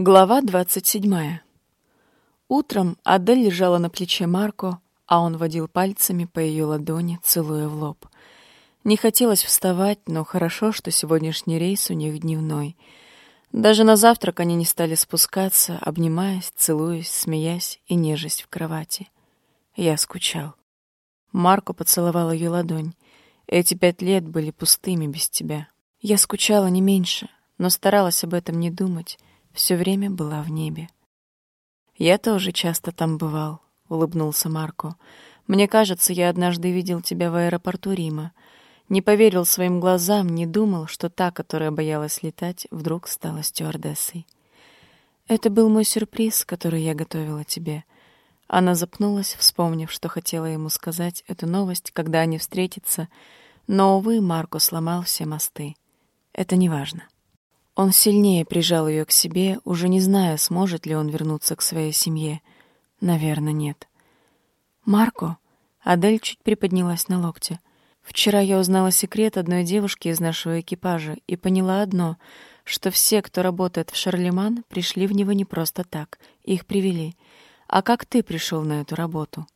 Глава 27. Утром Адель лежала на плече Марко, а он водил пальцами по ее ладони, целуя в лоб. Не хотелось вставать, но хорошо, что сегодняшний рейс у них дневной. Даже на завтрак они не стали спускаться, обнимаясь, целуясь, смеясь и нежесть в кровати. Я скучал. Марко поцеловал ее ладонь. Эти пять лет были пустыми без тебя. Я скучала не меньше, но старалась об этом не думать все время была в небе. «Я тоже часто там бывал», — улыбнулся Марко. «Мне кажется, я однажды видел тебя в аэропорту Рима. Не поверил своим глазам, не думал, что та, которая боялась летать, вдруг стала стюардессой. Это был мой сюрприз, который я готовила тебе». Она запнулась, вспомнив, что хотела ему сказать эту новость, когда они встретятся, но, увы, Марко сломал все мосты. Это не важно. Он сильнее прижал ее к себе, уже не зная, сможет ли он вернуться к своей семье. Наверное, нет. «Марко?» Адель чуть приподнялась на локте. «Вчера я узнала секрет одной девушки из нашего экипажа и поняла одно, что все, кто работает в Шарлеман, пришли в него не просто так, их привели. А как ты пришел на эту работу?»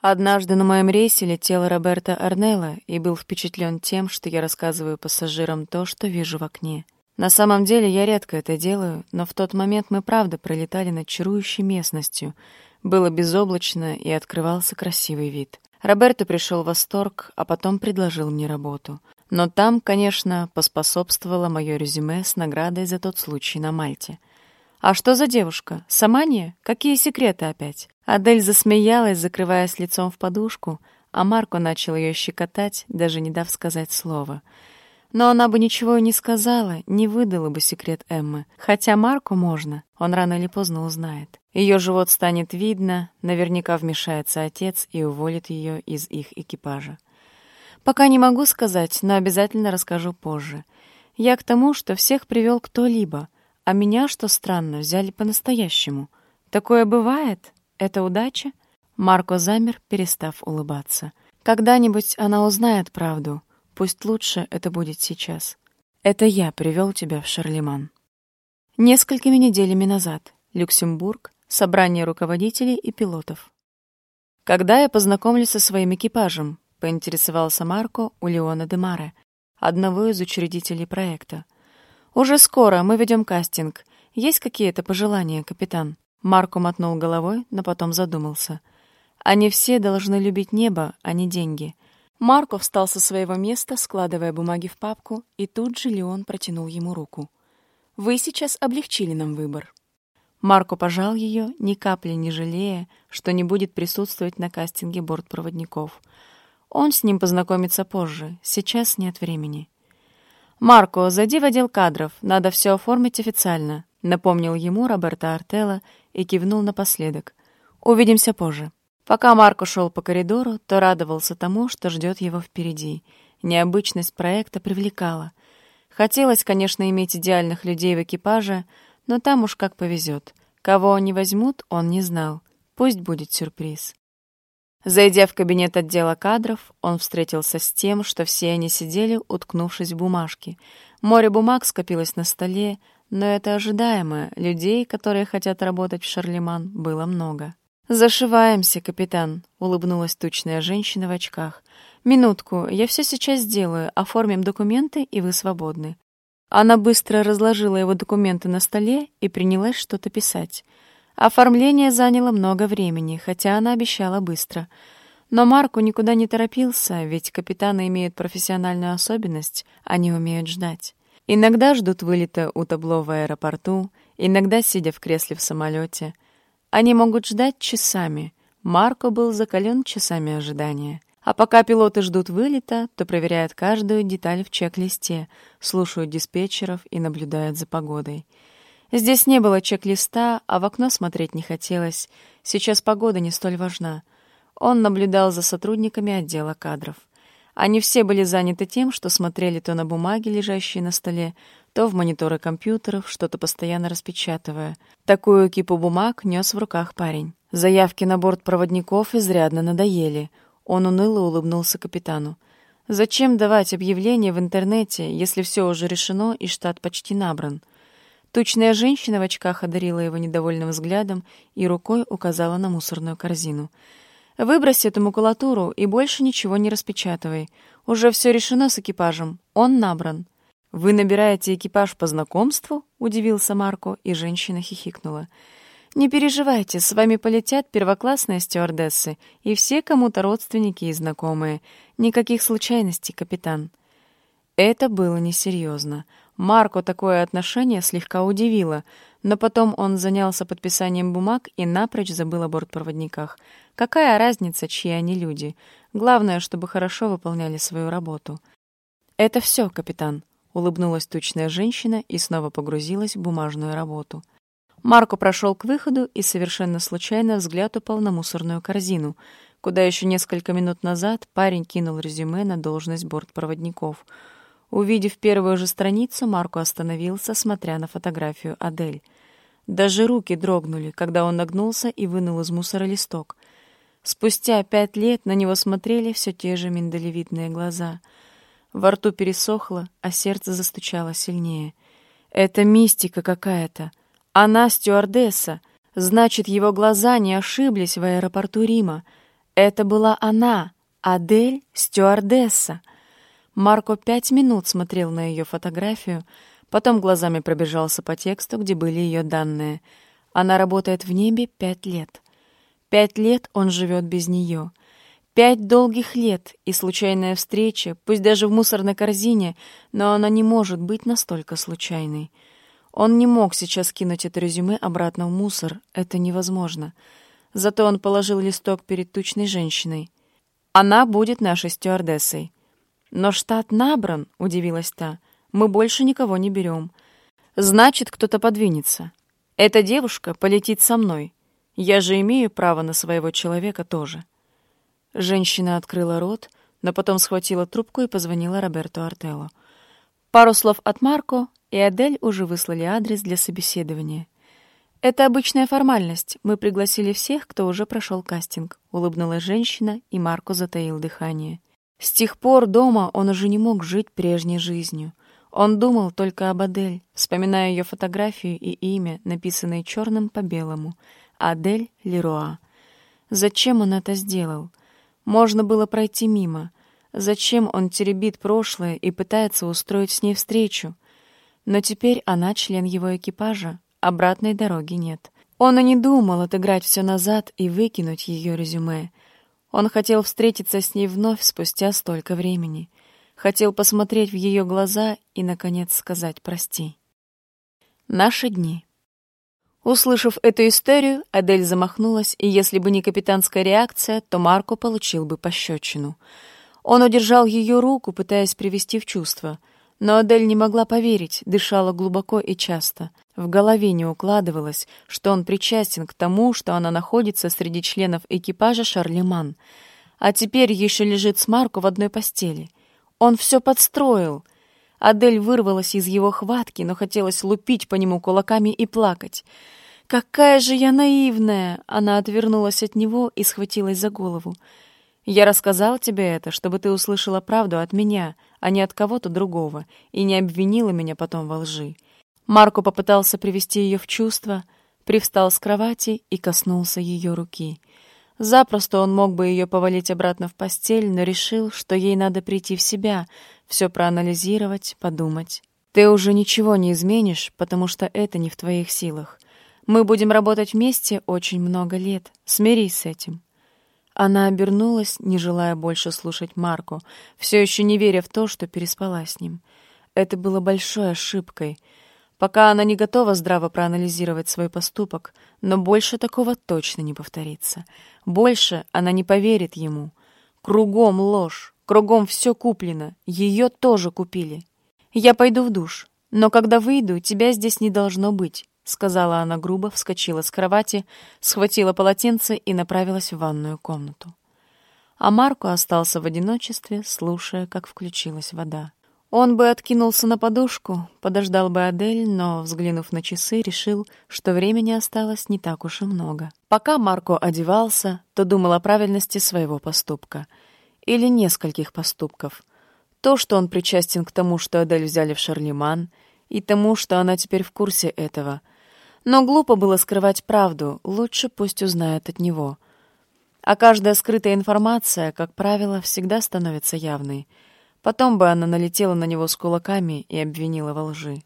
Однажды на моем рейсе летел Роберто Арнелло и был впечатлен тем, что я рассказываю пассажирам то, что вижу в окне. На самом деле я редко это делаю, но в тот момент мы правда пролетали над чарующей местностью. Было безоблачно и открывался красивый вид. Роберто пришел в восторг, а потом предложил мне работу. Но там, конечно, поспособствовало мое резюме с наградой за тот случай на Мальте. «А что за девушка? Самания? Какие секреты опять?» Адель засмеялась, закрываясь лицом в подушку, а Марко начал ее щекотать, даже не дав сказать слова — но она бы ничего и не сказала, не выдала бы секрет Эммы. Хотя Марку можно, он рано или поздно узнает. Ее живот станет видно, наверняка вмешается отец и уволит ее из их экипажа. Пока не могу сказать, но обязательно расскажу позже. Я к тому, что всех привел кто-либо, а меня, что странно, взяли по-настоящему. Такое бывает? Это удача? Марко замер, перестав улыбаться. Когда-нибудь она узнает правду — Пусть лучше это будет сейчас. Это я привел тебя в Шарлеман. Несколькими неделями назад. Люксембург. Собрание руководителей и пилотов. Когда я познакомлюсь со своим экипажем, поинтересовался Марко у Леона де Маре, одного из учредителей проекта. Уже скоро мы ведем кастинг. Есть какие-то пожелания, капитан? Марко мотнул головой, но потом задумался. Они все должны любить небо, а не деньги. Марко встал со своего места, складывая бумаги в папку, и тут же Леон протянул ему руку. «Вы сейчас облегчили нам выбор». Марко пожал ее, ни капли не жалея, что не будет присутствовать на кастинге бортпроводников. Он с ним познакомится позже, сейчас нет времени. «Марко, зайди в отдел кадров, надо все оформить официально», напомнил ему Роберто Артелло и кивнул напоследок. «Увидимся позже». Пока Марко шел по коридору, то радовался тому, что ждет его впереди. Необычность проекта привлекала. Хотелось, конечно, иметь идеальных людей в экипаже, но там уж как повезет. Кого они возьмут, он не знал. Пусть будет сюрприз. Зайдя в кабинет отдела кадров, он встретился с тем, что все они сидели, уткнувшись в бумажки. Море бумаг скопилось на столе, но это ожидаемо. Людей, которые хотят работать в Шарлеман, было много. «Зашиваемся, капитан», — улыбнулась тучная женщина в очках. «Минутку, я все сейчас сделаю, оформим документы, и вы свободны». Она быстро разложила его документы на столе и принялась что-то писать. Оформление заняло много времени, хотя она обещала быстро. Но Марку никуда не торопился, ведь капитаны имеют профессиональную особенность, они умеют ждать. Иногда ждут вылета у табло в аэропорту, иногда сидя в кресле в самолете — они могут ждать часами. Марко был закален часами ожидания. А пока пилоты ждут вылета, то проверяют каждую деталь в чек-листе, слушают диспетчеров и наблюдают за погодой. Здесь не было чек-листа, а в окно смотреть не хотелось. Сейчас погода не столь важна. Он наблюдал за сотрудниками отдела кадров. Они все были заняты тем, что смотрели то на бумаги, лежащие на столе, то в мониторы компьютеров, что-то постоянно распечатывая. Такую кипу бумаг нес в руках парень. Заявки на борт проводников изрядно надоели. Он уныло улыбнулся капитану. «Зачем давать объявление в интернете, если все уже решено и штат почти набран?» Тучная женщина в очках одарила его недовольным взглядом и рукой указала на мусорную корзину. «Выбрось эту макулатуру и больше ничего не распечатывай. Уже все решено с экипажем. Он набран». «Вы набираете экипаж по знакомству?» — удивился Марко, и женщина хихикнула. «Не переживайте, с вами полетят первоклассные стюардессы и все кому-то родственники и знакомые. Никаких случайностей, капитан». Это было несерьезно. Марко такое отношение слегка удивило, но потом он занялся подписанием бумаг и напрочь забыл о бортпроводниках. Какая разница, чьи они люди? Главное, чтобы хорошо выполняли свою работу. «Это все, капитан», — улыбнулась тучная женщина и снова погрузилась в бумажную работу. Марко прошел к выходу, и совершенно случайно взгляд упал на мусорную корзину, куда еще несколько минут назад парень кинул резюме на должность бортпроводников — Увидев первую же страницу, Марко остановился, смотря на фотографию Адель. Даже руки дрогнули, когда он нагнулся и вынул из мусора листок. Спустя пять лет на него смотрели все те же миндалевидные глаза. Во рту пересохло, а сердце застучало сильнее. Это мистика какая-то. Она стюардесса. Значит, его глаза не ошиблись в аэропорту Рима. Это была она, Адель, стюардесса. Марко пять минут смотрел на ее фотографию, потом глазами пробежался по тексту, где были ее данные. Она работает в небе пять лет. Пять лет он живет без нее. Пять долгих лет и случайная встреча, пусть даже в мусорной корзине, но она не может быть настолько случайной. Он не мог сейчас кинуть это резюме обратно в мусор, это невозможно. Зато он положил листок перед тучной женщиной. Она будет нашей стюардессой. «Но штат набран», — удивилась та. «Мы больше никого не берем. Значит, кто-то подвинется. Эта девушка полетит со мной. Я же имею право на своего человека тоже». Женщина открыла рот, но потом схватила трубку и позвонила Роберту Артелло. Пару слов от Марко, и Адель уже выслали адрес для собеседования. «Это обычная формальность. Мы пригласили всех, кто уже прошел кастинг», — улыбнулась женщина, и Марко затаил дыхание. С тех пор дома он уже не мог жить прежней жизнью. Он думал только об Адель, вспоминая ее фотографию и имя, написанное черным по белому — Адель Леруа. Зачем он это сделал? Можно было пройти мимо. Зачем он теребит прошлое и пытается устроить с ней встречу? Но теперь она член его экипажа, обратной дороги нет. Он и не думал отыграть все назад и выкинуть ее резюме — он хотел встретиться с ней вновь спустя столько времени. Хотел посмотреть в ее глаза и, наконец, сказать «прости». Наши дни. Услышав эту историю, Адель замахнулась, и если бы не капитанская реакция, то Марко получил бы пощечину. Он удержал ее руку, пытаясь привести в чувство — но Адель не могла поверить, дышала глубоко и часто. В голове не укладывалось, что он причастен к тому, что она находится среди членов экипажа Шарлеман. А теперь еще лежит с Марко в одной постели. Он все подстроил. Адель вырвалась из его хватки, но хотелось лупить по нему кулаками и плакать. «Какая же я наивная!» Она отвернулась от него и схватилась за голову. «Я рассказал тебе это, чтобы ты услышала правду от меня», а не от кого-то другого, и не обвинила меня потом во лжи. Марко попытался привести ее в чувство, привстал с кровати и коснулся ее руки. Запросто он мог бы ее повалить обратно в постель, но решил, что ей надо прийти в себя, все проанализировать, подумать. «Ты уже ничего не изменишь, потому что это не в твоих силах. Мы будем работать вместе очень много лет. Смирись с этим». Она обернулась, не желая больше слушать Марку, все еще не веря в то, что переспала с ним. Это было большой ошибкой. Пока она не готова здраво проанализировать свой поступок, но больше такого точно не повторится. Больше она не поверит ему. Кругом ложь, кругом все куплено, ее тоже купили. Я пойду в душ, но когда выйду, тебя здесь не должно быть. — сказала она грубо, вскочила с кровати, схватила полотенце и направилась в ванную комнату. А Марко остался в одиночестве, слушая, как включилась вода. Он бы откинулся на подушку, подождал бы Адель, но, взглянув на часы, решил, что времени осталось не так уж и много. Пока Марко одевался, то думал о правильности своего поступка. Или нескольких поступков. То, что он причастен к тому, что Адель взяли в Шарлеман — и тому, что она теперь в курсе этого. Но глупо было скрывать правду, лучше пусть узнает от него. А каждая скрытая информация, как правило, всегда становится явной. Потом бы она налетела на него с кулаками и обвинила во лжи.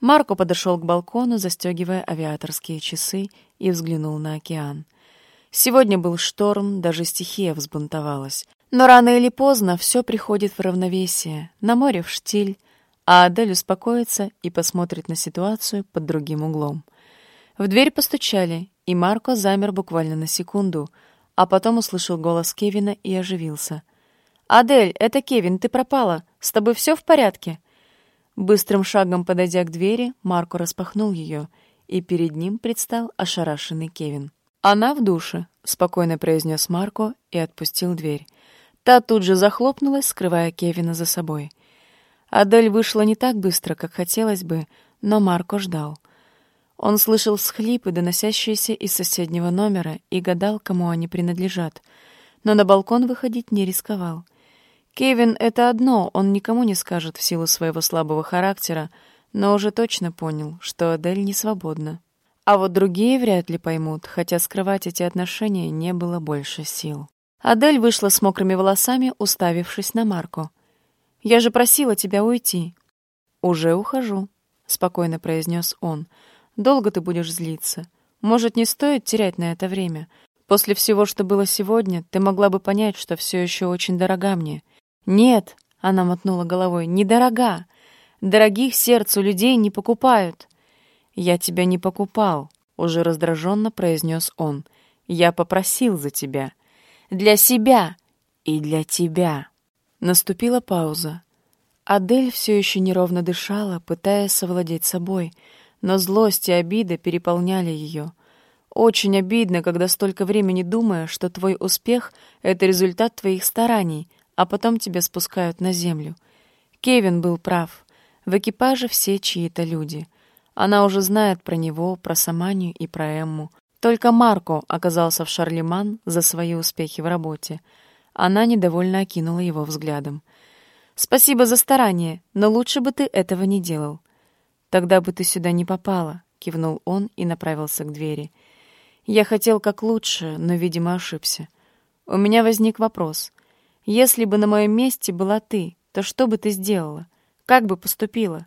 Марко подошел к балкону, застегивая авиаторские часы, и взглянул на океан. Сегодня был шторм, даже стихия взбунтовалась. Но рано или поздно все приходит в равновесие, на море в штиль, а Адель успокоится и посмотрит на ситуацию под другим углом. В дверь постучали, и Марко замер буквально на секунду, а потом услышал голос Кевина и оживился. «Адель, это Кевин, ты пропала. С тобой все в порядке?» Быстрым шагом подойдя к двери, Марко распахнул ее, и перед ним предстал ошарашенный Кевин. «Она в душе», — спокойно произнес Марко и отпустил дверь. Та тут же захлопнулась, скрывая Кевина за собой. Адель вышла не так быстро, как хотелось бы, но Марко ждал. Он слышал всхлипы, доносящиеся из соседнего номера, и гадал, кому они принадлежат, но на балкон выходить не рисковал — Кевин — это одно, он никому не скажет в силу своего слабого характера, но уже точно понял, что Адель не свободна. А вот другие вряд ли поймут, хотя скрывать эти отношения не было больше сил. Адель вышла с мокрыми волосами, уставившись на Марко. «Я же просила тебя уйти». «Уже ухожу», — спокойно произнес он. «Долго ты будешь злиться. Может, не стоит терять на это время. После всего, что было сегодня, ты могла бы понять, что все еще очень дорога мне. «Нет», — она мотнула головой, — «недорога. Дорогих сердцу людей не покупают». «Я тебя не покупал», — уже раздраженно произнес он. «Я попросил за тебя. Для себя и для тебя». Наступила пауза. Адель все еще неровно дышала, пытаясь совладеть собой, но злость и обида переполняли ее. Очень обидно, когда столько времени думаешь, что твой успех — это результат твоих стараний — а потом тебя спускают на землю. Кевин был прав. В экипаже все чьи-то люди. Она уже знает про него, про Саманию и про Эмму. Только Марко оказался в Шарлеман за свои успехи в работе. Она недовольно окинула его взглядом. «Спасибо за старание, но лучше бы ты этого не делал». «Тогда бы ты сюда не попала», — кивнул он и направился к двери. «Я хотел как лучше, но, видимо, ошибся. У меня возник вопрос. Если бы на моем месте была ты, то что бы ты сделала? Как бы поступила?»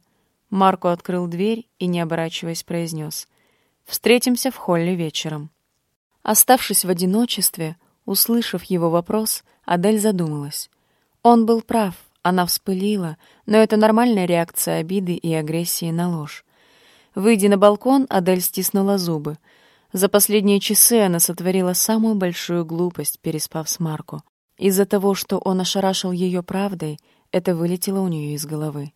Марко открыл дверь и, не оборачиваясь, произнес. «Встретимся в холле вечером». Оставшись в одиночестве, услышав его вопрос, Адель задумалась. Он был прав, она вспылила, но это нормальная реакция обиды и агрессии на ложь. Выйдя на балкон, Адель стиснула зубы. За последние часы она сотворила самую большую глупость, переспав с Марко. Из-за того, что он ошарашил ее правдой, это вылетело у нее из головы.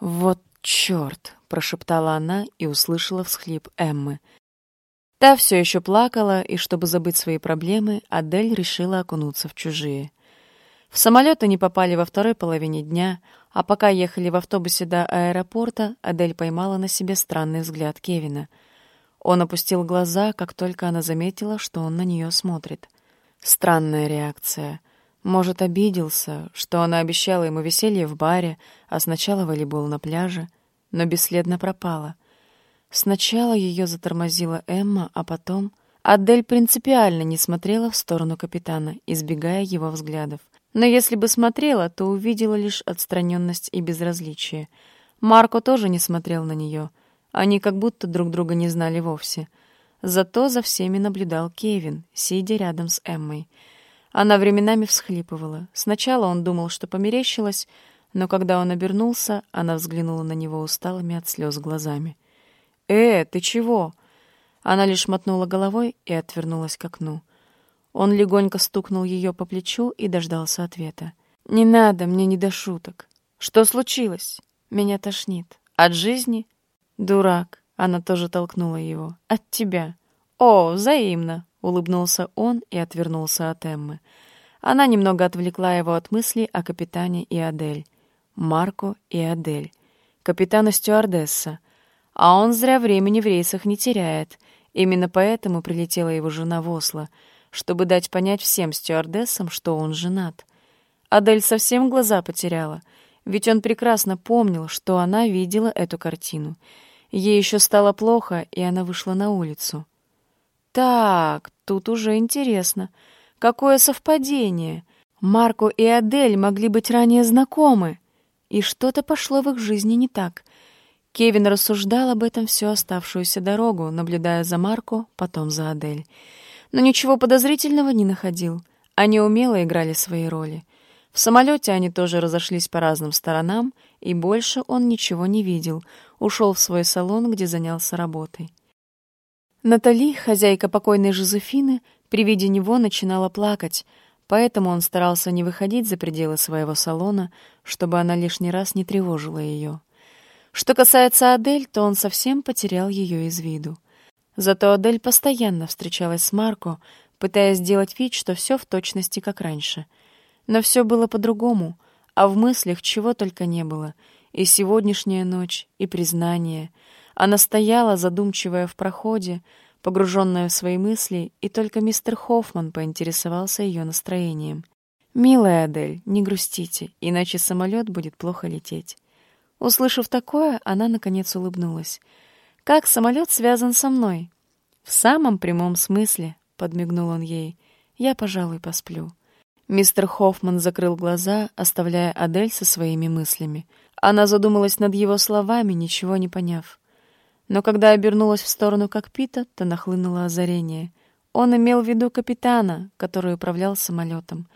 «Вот черт!» — прошептала она и услышала всхлип Эммы. Та все еще плакала, и чтобы забыть свои проблемы, Адель решила окунуться в чужие. В самолет они попали во второй половине дня, а пока ехали в автобусе до аэропорта, Адель поймала на себе странный взгляд Кевина. Он опустил глаза, как только она заметила, что он на нее смотрит — Странная реакция. Может, обиделся, что она обещала ему веселье в баре, а сначала волейбол на пляже, но бесследно пропала. Сначала ее затормозила Эмма, а потом... Адель принципиально не смотрела в сторону капитана, избегая его взглядов. Но если бы смотрела, то увидела лишь отстраненность и безразличие. Марко тоже не смотрел на нее. Они как будто друг друга не знали вовсе — Зато за всеми наблюдал Кевин, сидя рядом с Эммой. Она временами всхлипывала. Сначала он думал, что померещилась, но когда он обернулся, она взглянула на него усталыми от слез глазами. «Э, ты чего?» Она лишь мотнула головой и отвернулась к окну. Он легонько стукнул ее по плечу и дождался ответа. «Не надо, мне не до шуток. Что случилось? Меня тошнит. От жизни? Дурак. Она тоже толкнула его. «От тебя». «О, взаимно», — улыбнулся он и отвернулся от Эммы. Она немного отвлекла его от мыслей о капитане и Адель. Марко и Адель. Капитан и стюардесса. А он зря времени в рейсах не теряет. Именно поэтому прилетела его жена в Осло, чтобы дать понять всем стюардессам, что он женат. Адель совсем глаза потеряла — Ведь он прекрасно помнил, что она видела эту картину. Ей еще стало плохо, и она вышла на улицу. Так, тут уже интересно. Какое совпадение! Марко и Адель могли быть ранее знакомы. И что-то пошло в их жизни не так. Кевин рассуждал об этом всю оставшуюся дорогу, наблюдая за Марко, потом за Адель. Но ничего подозрительного не находил. Они умело играли свои роли. В самолете они тоже разошлись по разным сторонам, и больше он ничего не видел, ушел в свой салон, где занялся работой. Натали, хозяйка покойной Жозефины, при виде него начинала плакать, поэтому он старался не выходить за пределы своего салона, чтобы она лишний раз не тревожила ее. Что касается Адель, то он совсем потерял ее из виду. Зато Адель постоянно встречалась с Марко, пытаясь сделать вид, что все в точности как раньше. Но все было по-другому, а в мыслях чего только не было. И сегодняшняя ночь, и признание. Она стояла, задумчивая в проходе, погруженная в свои мысли, и только мистер Хоффман поинтересовался ее настроением. «Милая Адель, не грустите, иначе самолет будет плохо лететь». Услышав такое, она, наконец, улыбнулась. «Как самолет связан со мной?» «В самом прямом смысле», — подмигнул он ей. «Я, пожалуй, посплю». Мистер Хоффман закрыл глаза, оставляя Адель со своими мыслями. Она задумалась над его словами, ничего не поняв. Но когда обернулась в сторону кокпита, то нахлынуло озарение. Он имел в виду капитана, который управлял самолетом.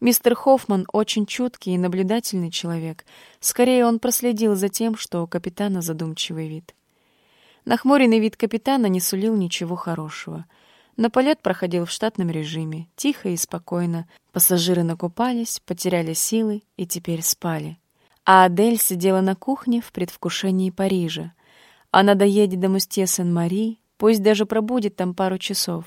Мистер Хоффман очень чуткий и наблюдательный человек. Скорее, он проследил за тем, что у капитана задумчивый вид. Нахмуренный вид капитана не сулил ничего хорошего. Но полет проходил в штатном режиме, тихо и спокойно. Пассажиры накупались, потеряли силы и теперь спали. А Адель сидела на кухне в предвкушении Парижа. Она доедет до Мустье Сен-Мари, пусть даже пробудет там пару часов.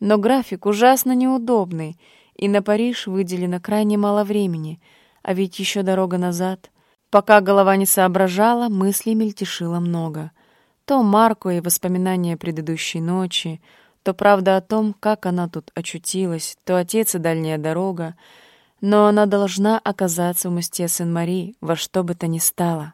Но график ужасно неудобный — и на Париж выделено крайне мало времени, а ведь еще дорога назад. Пока голова не соображала, мыслей мельтешило много. То Марко и воспоминания предыдущей ночи, то правда о том, как она тут очутилась, то отец и дальняя дорога. Но она должна оказаться в Мусте Сен-Мари во что бы то ни стало.